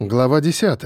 Глава 10.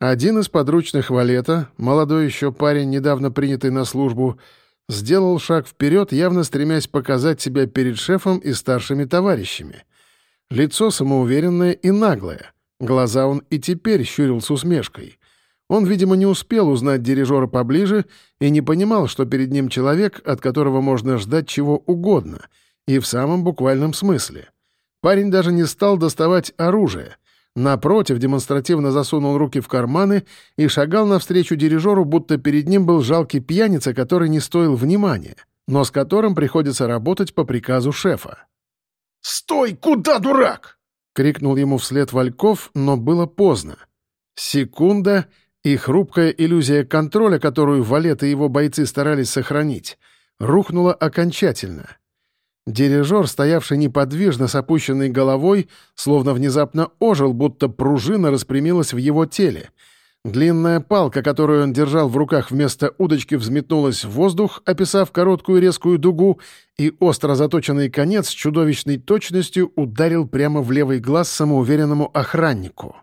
Один из подручных Валета, молодой еще парень, недавно принятый на службу, сделал шаг вперед, явно стремясь показать себя перед шефом и старшими товарищами. Лицо самоуверенное и наглое. Глаза он и теперь щурил с усмешкой. Он, видимо, не успел узнать дирижера поближе и не понимал, что перед ним человек, от которого можно ждать чего угодно, и в самом буквальном смысле — Парень даже не стал доставать оружие. Напротив, демонстративно засунул руки в карманы и шагал навстречу дирижеру, будто перед ним был жалкий пьяница, который не стоил внимания, но с которым приходится работать по приказу шефа. «Стой! Куда, дурак?» — крикнул ему вслед Вальков, но было поздно. Секунда, и хрупкая иллюзия контроля, которую Валет и его бойцы старались сохранить, рухнула окончательно — Дирижер, стоявший неподвижно с опущенной головой, словно внезапно ожил, будто пружина распрямилась в его теле. Длинная палка, которую он держал в руках вместо удочки, взметнулась в воздух, описав короткую резкую дугу, и остро заточенный конец с чудовищной точностью ударил прямо в левый глаз самоуверенному охраннику.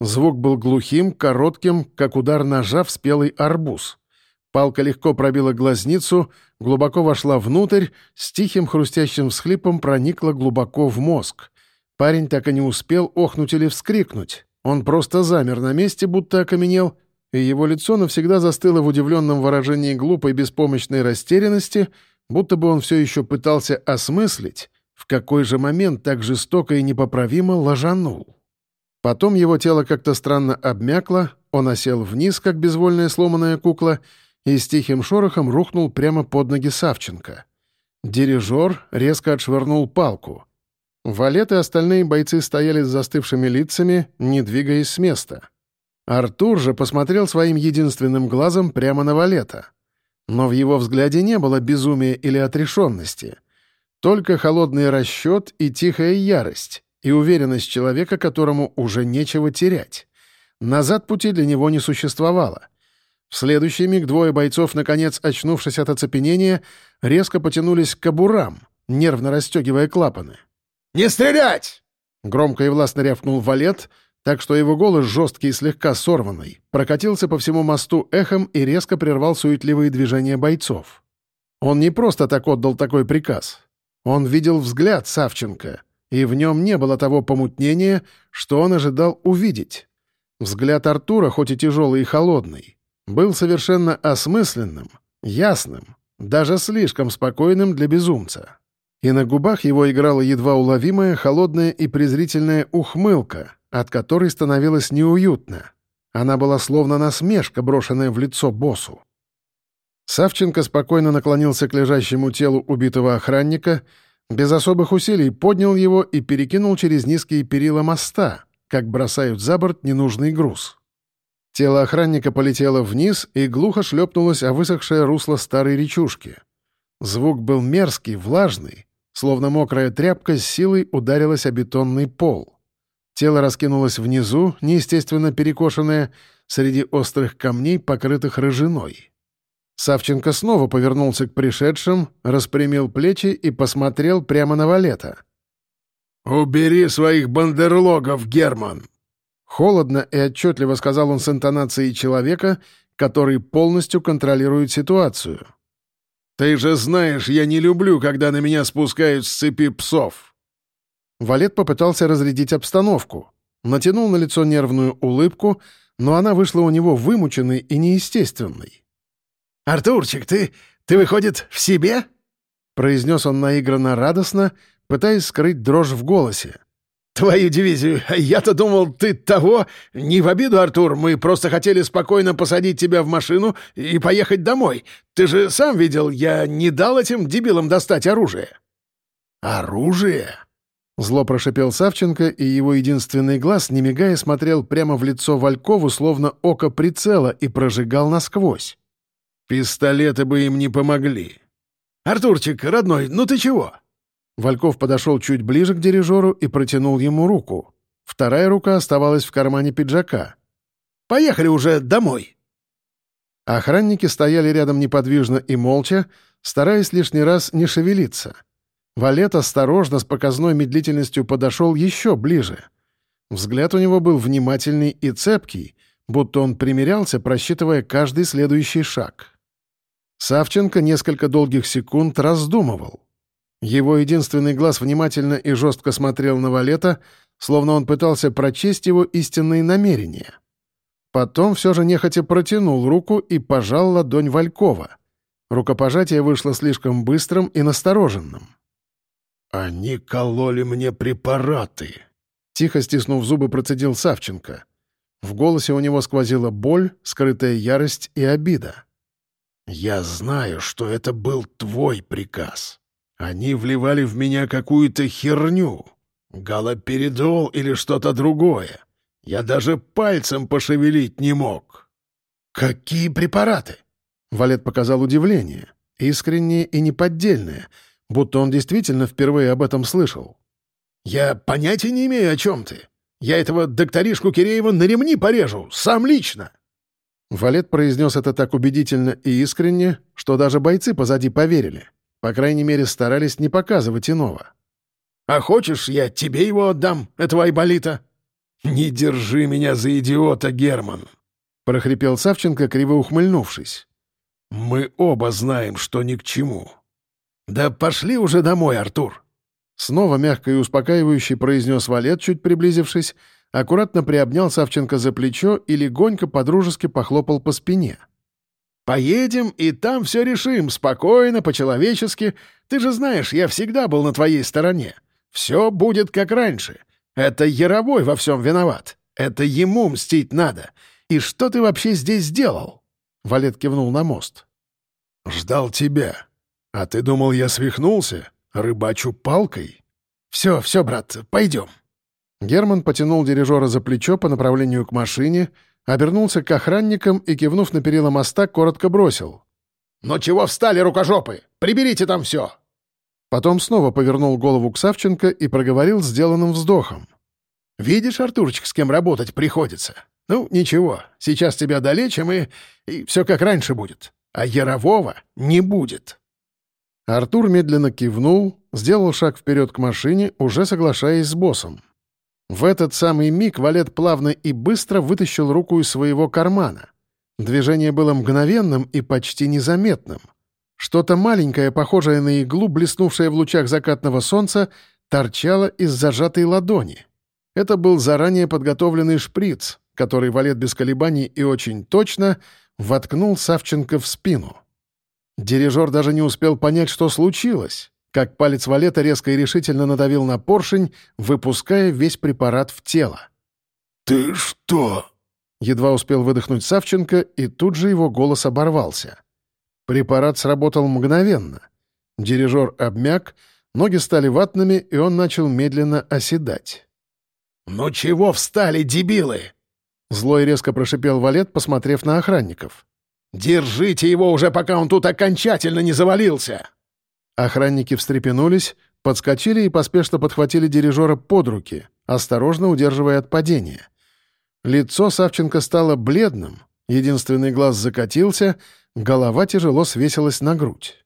Звук был глухим, коротким, как удар ножа в спелый арбуз. Палка легко пробила глазницу, глубоко вошла внутрь, с тихим хрустящим всхлипом проникла глубоко в мозг. Парень так и не успел охнуть или вскрикнуть. Он просто замер на месте, будто окаменел, и его лицо навсегда застыло в удивленном выражении глупой беспомощной растерянности, будто бы он все еще пытался осмыслить, в какой же момент так жестоко и непоправимо ложанул. Потом его тело как-то странно обмякло, он осел вниз, как безвольная сломанная кукла — и с тихим шорохом рухнул прямо под ноги Савченко. Дирижер резко отшвырнул палку. Валет и остальные бойцы стояли с застывшими лицами, не двигаясь с места. Артур же посмотрел своим единственным глазом прямо на Валета. Но в его взгляде не было безумия или отрешенности. Только холодный расчет и тихая ярость, и уверенность человека, которому уже нечего терять. Назад пути для него не существовало — в следующий миг двое бойцов, наконец очнувшись от оцепенения, резко потянулись к кобурам, нервно расстегивая клапаны. «Не стрелять!» Громко и властно рявкнул валет, так что его голос, жесткий и слегка сорванный, прокатился по всему мосту эхом и резко прервал суетливые движения бойцов. Он не просто так отдал такой приказ. Он видел взгляд Савченко, и в нем не было того помутнения, что он ожидал увидеть. Взгляд Артура, хоть и тяжелый и холодный, был совершенно осмысленным, ясным, даже слишком спокойным для безумца. И на губах его играла едва уловимая, холодная и презрительная ухмылка, от которой становилось неуютно. Она была словно насмешка, брошенная в лицо боссу. Савченко спокойно наклонился к лежащему телу убитого охранника, без особых усилий поднял его и перекинул через низкие перила моста, как бросают за борт ненужный груз. Тело охранника полетело вниз и глухо шлепнулось о высохшее русло старой речушки. Звук был мерзкий, влажный, словно мокрая тряпка с силой ударилась о бетонный пол. Тело раскинулось внизу, неестественно перекошенное, среди острых камней, покрытых рыжиной. Савченко снова повернулся к пришедшим, распрямил плечи и посмотрел прямо на Валета. «Убери своих бандерлогов, Герман!» Холодно и отчетливо сказал он с интонацией человека, который полностью контролирует ситуацию. «Ты же знаешь, я не люблю, когда на меня спускают с цепи псов!» Валет попытался разрядить обстановку. Натянул на лицо нервную улыбку, но она вышла у него вымученной и неестественной. «Артурчик, ты... ты, выходит, в себе?» произнес он наигранно радостно, пытаясь скрыть дрожь в голосе. «Твою дивизию! Я-то думал, ты того! Не в обиду, Артур, мы просто хотели спокойно посадить тебя в машину и поехать домой. Ты же сам видел, я не дал этим дебилам достать оружие». «Оружие?» Зло прошипел Савченко, и его единственный глаз, не мигая, смотрел прямо в лицо Валькову, словно око прицела, и прожигал насквозь. «Пистолеты бы им не помогли». «Артурчик, родной, ну ты чего?» Вальков подошел чуть ближе к дирижеру и протянул ему руку. Вторая рука оставалась в кармане пиджака. «Поехали уже домой!» Охранники стояли рядом неподвижно и молча, стараясь лишний раз не шевелиться. Валет осторожно, с показной медлительностью подошел еще ближе. Взгляд у него был внимательный и цепкий, будто он примерялся, просчитывая каждый следующий шаг. Савченко несколько долгих секунд раздумывал. Его единственный глаз внимательно и жестко смотрел на Валета, словно он пытался прочесть его истинные намерения. Потом все же нехотя протянул руку и пожал ладонь Валькова. Рукопожатие вышло слишком быстрым и настороженным. «Они кололи мне препараты», — тихо стиснув зубы, процедил Савченко. В голосе у него сквозила боль, скрытая ярость и обида. «Я знаю, что это был твой приказ. Они вливали в меня какую-то херню. Галоперидол или что-то другое. Я даже пальцем пошевелить не мог». «Какие препараты?» Валет показал удивление, искреннее и неподдельное, будто он действительно впервые об этом слышал. «Я понятия не имею, о чем ты. Я этого докторишку Киреева на ремни порежу, сам лично!» Валет произнес это так убедительно и искренне, что даже бойцы позади поверили. По крайней мере, старались не показывать иного. «А хочешь, я тебе его отдам, этого Айболита?» «Не держи меня за идиота, Герман!» — прохрипел Савченко, криво ухмыльнувшись. «Мы оба знаем, что ни к чему». «Да пошли уже домой, Артур!» Снова мягко и успокаивающе произнес Валет, чуть приблизившись, аккуратно приобнял Савченко за плечо и легонько подружески похлопал по спине. «Поедем и там все решим, спокойно, по-человечески. Ты же знаешь, я всегда был на твоей стороне. Все будет как раньше. Это Яровой во всем виноват. Это ему мстить надо. И что ты вообще здесь сделал?» Валет кивнул на мост. «Ждал тебя. А ты думал, я свихнулся? Рыбачу палкой? Все, все, брат, пойдем». Герман потянул дирижера за плечо по направлению к машине, обернулся к охранникам и, кивнув на перила моста, коротко бросил. «Ну чего встали, рукожопы? Приберите там все!» Потом снова повернул голову к Савченко и проговорил сделанным вздохом. «Видишь, Артурчик, с кем работать приходится? Ну, ничего, сейчас тебя долечим, и, и все как раньше будет. А Ярового не будет». Артур медленно кивнул, сделал шаг вперед к машине, уже соглашаясь с боссом. В этот самый миг Валет плавно и быстро вытащил руку из своего кармана. Движение было мгновенным и почти незаметным. Что-то маленькое, похожее на иглу, блеснувшее в лучах закатного солнца, торчало из зажатой ладони. Это был заранее подготовленный шприц, который Валет без колебаний и очень точно воткнул Савченко в спину. Дирижер даже не успел понять, что случилось, как палец Валета резко и решительно надавил на поршень, выпуская весь препарат в тело. «Ты что?» Едва успел выдохнуть Савченко, и тут же его голос оборвался. Препарат сработал мгновенно. Дирижер обмяк, ноги стали ватными, и он начал медленно оседать. «Ну чего встали, дебилы?» Злой резко прошипел Валет, посмотрев на охранников. «Держите его уже, пока он тут окончательно не завалился!» Охранники встрепенулись, подскочили и поспешно подхватили дирижера под руки, осторожно удерживая от падения. Лицо Савченко стало бледным, единственный глаз закатился, голова тяжело свесилась на грудь.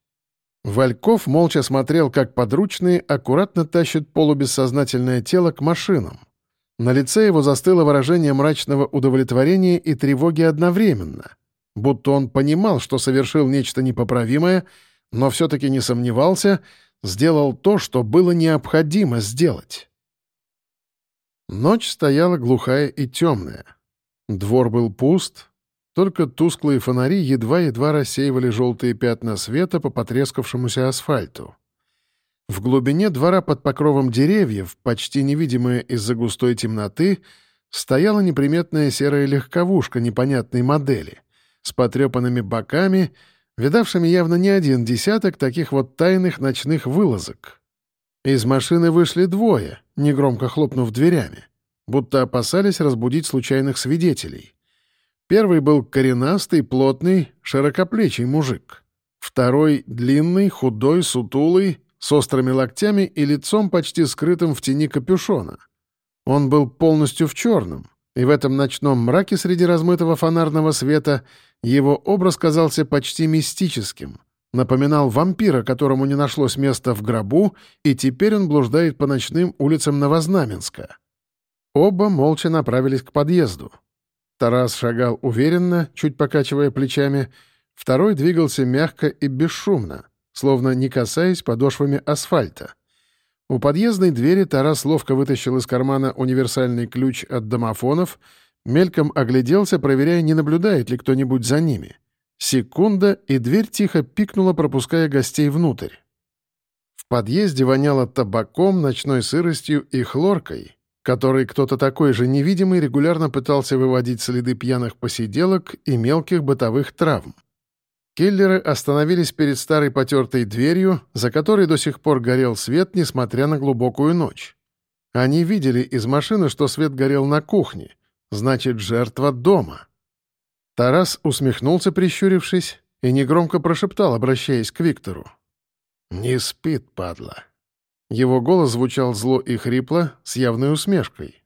Вальков молча смотрел, как подручные аккуратно тащат полубессознательное тело к машинам. На лице его застыло выражение мрачного удовлетворения и тревоги одновременно, будто он понимал, что совершил нечто непоправимое, но все-таки не сомневался, сделал то, что было необходимо сделать. Ночь стояла глухая и темная. Двор был пуст, только тусклые фонари едва-едва рассеивали желтые пятна света по потрескавшемуся асфальту. В глубине двора под покровом деревьев, почти невидимая из-за густой темноты, стояла неприметная серая легковушка непонятной модели с потрепанными боками, видавшими явно не один десяток таких вот тайных ночных вылазок. Из машины вышли двое, негромко хлопнув дверями, будто опасались разбудить случайных свидетелей. Первый был коренастый, плотный, широкоплечий мужик. Второй — длинный, худой, сутулый, с острыми локтями и лицом почти скрытым в тени капюшона. Он был полностью в черном, и в этом ночном мраке среди размытого фонарного света его образ казался почти мистическим, напоминал вампира, которому не нашлось места в гробу, и теперь он блуждает по ночным улицам Новознаменска. Оба молча направились к подъезду. Тарас шагал уверенно, чуть покачивая плечами, второй двигался мягко и бесшумно, словно не касаясь подошвами асфальта. У подъездной двери Тарас ловко вытащил из кармана универсальный ключ от домофонов, мельком огляделся, проверяя, не наблюдает ли кто-нибудь за ними. Секунда, и дверь тихо пикнула, пропуская гостей внутрь. В подъезде воняло табаком, ночной сыростью и хлоркой, которой кто-то такой же невидимый регулярно пытался выводить следы пьяных посиделок и мелких бытовых травм. Киллеры остановились перед старой потертой дверью, за которой до сих пор горел свет, несмотря на глубокую ночь. Они видели из машины, что свет горел на кухне, значит, жертва дома. Тарас усмехнулся, прищурившись, и негромко прошептал, обращаясь к Виктору. «Не спит, падла». Его голос звучал зло и хрипло, с явной усмешкой.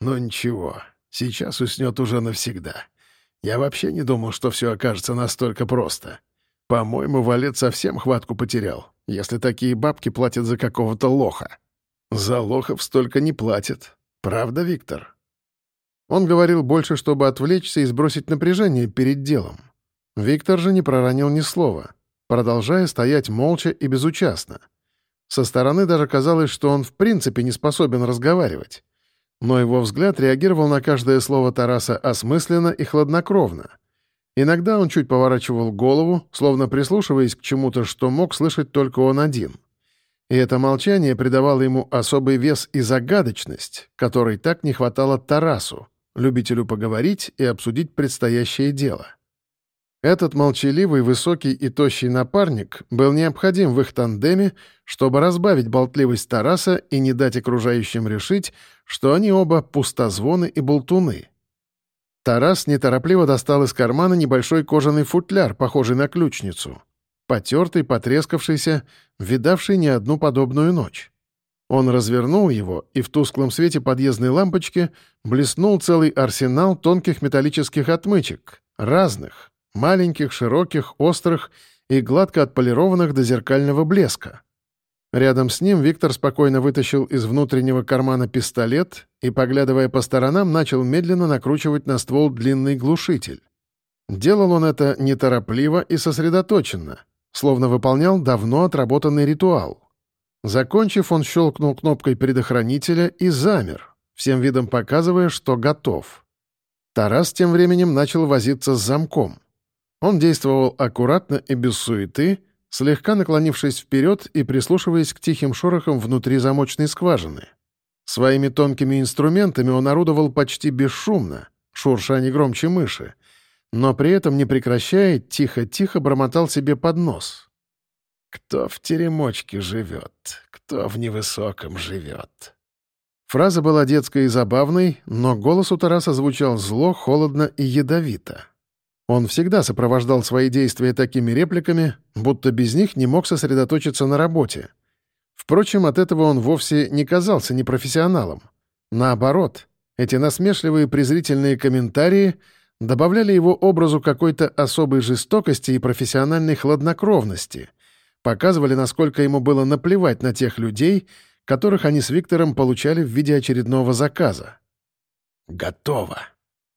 «Но ничего, сейчас уснет уже навсегда. Я вообще не думал, что все окажется настолько просто. По-моему, Валет совсем хватку потерял, если такие бабки платят за какого-то лоха. За лохов столько не платят. Правда, Виктор?» Он говорил больше, чтобы отвлечься и сбросить напряжение перед делом. Виктор же не проронил ни слова, продолжая стоять молча и безучастно. Со стороны даже казалось, что он в принципе не способен разговаривать. Но его взгляд реагировал на каждое слово Тараса осмысленно и хладнокровно. Иногда он чуть поворачивал голову, словно прислушиваясь к чему-то, что мог слышать только он один. И это молчание придавало ему особый вес и загадочность, которой так не хватало Тарасу, любителю поговорить и обсудить предстоящее дело. Этот молчаливый, высокий и тощий напарник был необходим в их тандеме, чтобы разбавить болтливость Тараса и не дать окружающим решить, что они оба пустозвоны и болтуны. Тарас неторопливо достал из кармана небольшой кожаный футляр, похожий на ключницу. Потертый, потрескавшийся, видавший не одну подобную ночь. Он развернул его, и в тусклом свете подъездной лампочки блеснул целый арсенал тонких металлических отмычек, разных, маленьких, широких, острых и гладко отполированных до зеркального блеска. Рядом с ним Виктор спокойно вытащил из внутреннего кармана пистолет и, поглядывая по сторонам, начал медленно накручивать на ствол длинный глушитель. Делал он это неторопливо и сосредоточенно, словно выполнял давно отработанный ритуал. Закончив, он щелкнул кнопкой предохранителя и замер, всем видом показывая, что готов. Тарас тем временем начал возиться с замком. Он действовал аккуратно и без суеты, слегка наклонившись вперед и прислушиваясь к тихим шорохам внутри замочной скважины. Своими тонкими инструментами он орудовал почти бесшумно, шурша не громче мыши, но при этом, не прекращая, тихо-тихо бормотал себе под нос. «Кто в теремочке живет? Кто в невысоком живет?» Фраза была детской и забавной, но голос у Тараса звучал зло, холодно и ядовито. Он всегда сопровождал свои действия такими репликами, будто без них не мог сосредоточиться на работе. Впрочем, от этого он вовсе не казался непрофессионалом. Наоборот, эти насмешливые презрительные комментарии добавляли его образу какой-то особой жестокости и профессиональной хладнокровности, показывали, насколько ему было наплевать на тех людей, которых они с Виктором получали в виде очередного заказа. «Готово», —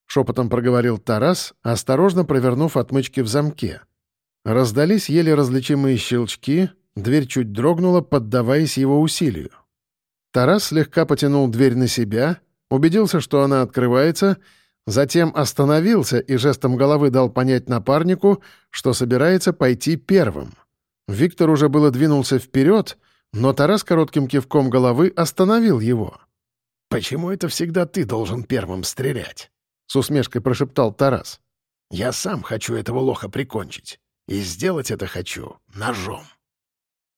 шепотом проговорил Тарас, осторожно провернув отмычки в замке. Раздались еле различимые щелчки, дверь чуть дрогнула, поддаваясь его усилию. Тарас слегка потянул дверь на себя, убедился, что она открывается, затем остановился и жестом головы дал понять напарнику, что собирается пойти первым. Виктор уже было двинулся вперед, но Тарас коротким кивком головы остановил его. «Почему это всегда ты должен первым стрелять?» — с усмешкой прошептал Тарас. «Я сам хочу этого лоха прикончить. И сделать это хочу ножом».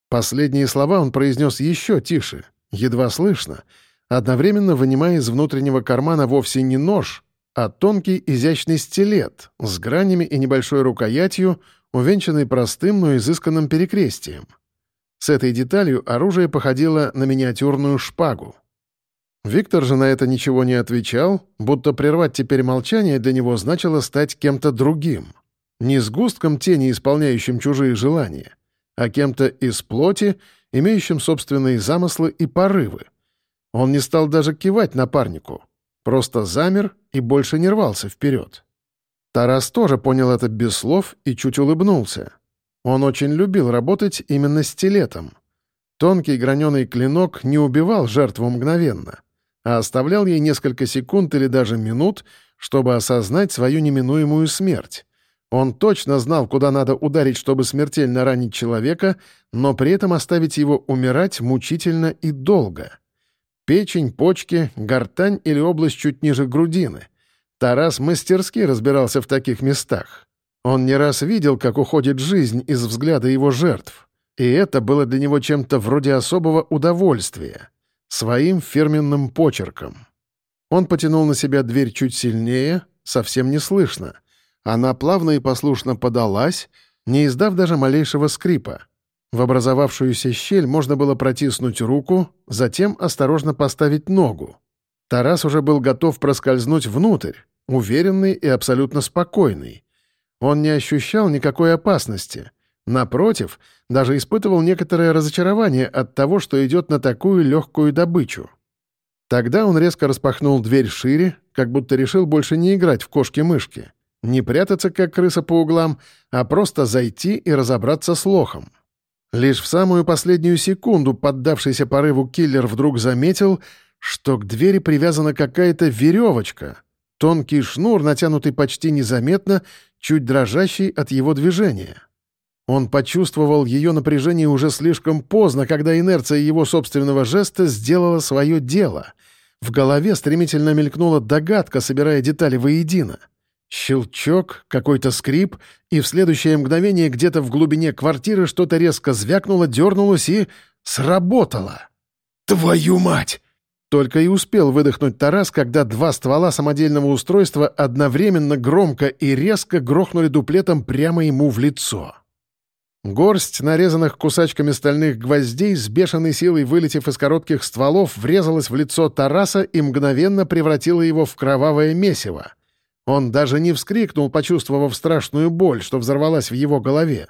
Последние слова он произнес еще тише, едва слышно, одновременно вынимая из внутреннего кармана вовсе не нож, а тонкий изящный стилет с гранями и небольшой рукоятью, увенчанный простым, но изысканным перекрестием. С этой деталью оружие походило на миниатюрную шпагу. Виктор же на это ничего не отвечал, будто прервать теперь молчание для него значило стать кем-то другим. Не сгустком тени, исполняющим чужие желания, а кем-то из плоти, имеющим собственные замыслы и порывы. Он не стал даже кивать напарнику, просто замер и больше не рвался вперед. Тарас тоже понял это без слов и чуть улыбнулся. Он очень любил работать именно стилетом. Тонкий граненый клинок не убивал жертву мгновенно, а оставлял ей несколько секунд или даже минут, чтобы осознать свою неминуемую смерть. Он точно знал, куда надо ударить, чтобы смертельно ранить человека, но при этом оставить его умирать мучительно и долго. Печень, почки, гортань или область чуть ниже грудины. Тарас мастерски разбирался в таких местах. Он не раз видел, как уходит жизнь из взгляда его жертв. И это было для него чем-то вроде особого удовольствия. Своим фирменным почерком. Он потянул на себя дверь чуть сильнее, совсем не слышно. Она плавно и послушно подалась, не издав даже малейшего скрипа. В образовавшуюся щель можно было протиснуть руку, затем осторожно поставить ногу. Тарас уже был готов проскользнуть внутрь, уверенный и абсолютно спокойный. Он не ощущал никакой опасности. Напротив, даже испытывал некоторое разочарование от того, что идет на такую легкую добычу. Тогда он резко распахнул дверь шире, как будто решил больше не играть в кошки-мышки. Не прятаться, как крыса по углам, а просто зайти и разобраться с лохом. Лишь в самую последнюю секунду поддавшийся порыву киллер вдруг заметил, что к двери привязана какая-то веревочка — Тонкий шнур, натянутый почти незаметно, чуть дрожащий от его движения. Он почувствовал ее напряжение уже слишком поздно, когда инерция его собственного жеста сделала свое дело. В голове стремительно мелькнула догадка, собирая детали воедино. Щелчок, какой-то скрип, и в следующее мгновение где-то в глубине квартиры что-то резко звякнуло, дернулось и... сработало. «Твою мать!» Только и успел выдохнуть Тарас, когда два ствола самодельного устройства одновременно громко и резко грохнули дуплетом прямо ему в лицо. Горсть нарезанных кусачками стальных гвоздей с бешеной силой вылетев из коротких стволов врезалась в лицо Тараса и мгновенно превратила его в кровавое месиво. Он даже не вскрикнул, почувствовав страшную боль, что взорвалась в его голове.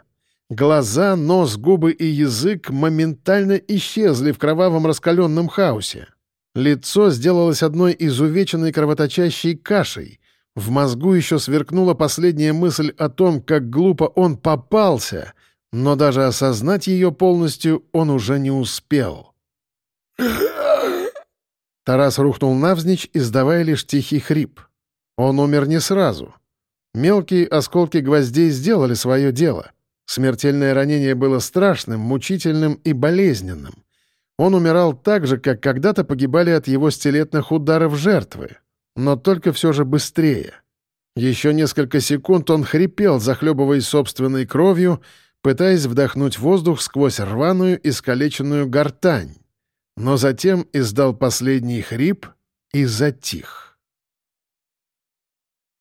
Глаза, нос, губы и язык моментально исчезли в кровавом раскаленном хаосе. Лицо сделалось одной изувеченной кровоточащей кашей. В мозгу еще сверкнула последняя мысль о том, как глупо он попался, но даже осознать ее полностью он уже не успел. Тарас рухнул навзничь, издавая лишь тихий хрип. Он умер не сразу. Мелкие осколки гвоздей сделали свое дело. Смертельное ранение было страшным, мучительным и болезненным. Он умирал так же, как когда-то погибали от его стилетных ударов жертвы, но только все же быстрее. Еще несколько секунд он хрипел, захлебываясь собственной кровью, пытаясь вдохнуть воздух сквозь рваную искалеченную гортань, но затем издал последний хрип и затих.